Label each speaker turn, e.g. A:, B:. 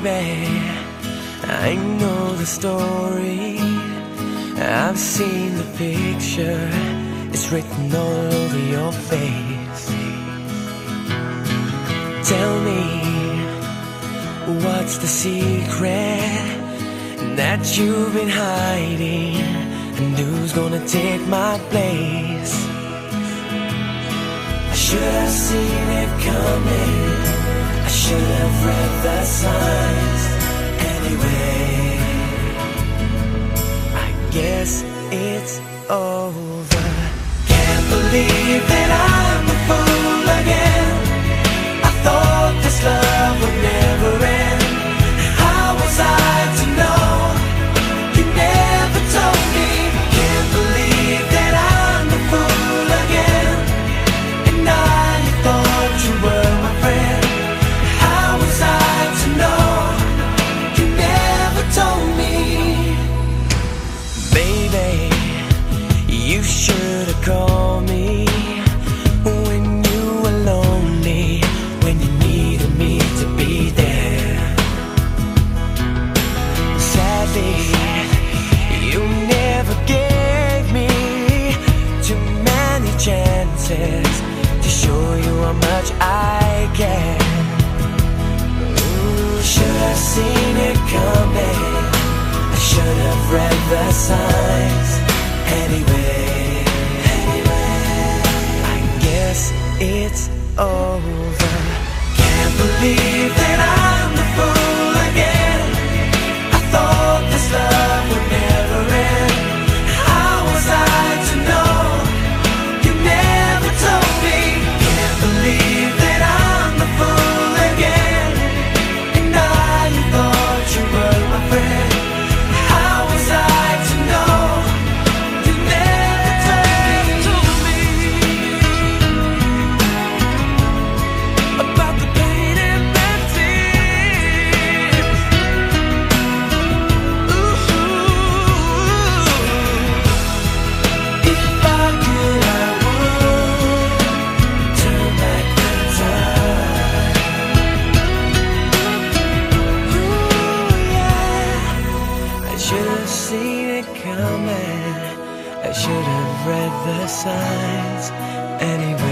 A: baby. I know the story. I've seen the picture. It's written all over your face. Tell me, what's the secret that you've been hiding? And who's gonna take my place? I should have seen it coming. Signs anyway. I guess it's over. Can't believe that I'm called me when you were lonely, when you needed me to be there. Sadly, you never gave me too many chances to show you how much I care. Should have seen it coming. I should have read the signs anyway. Over. Can't believe coming. I should have read the signs anyway.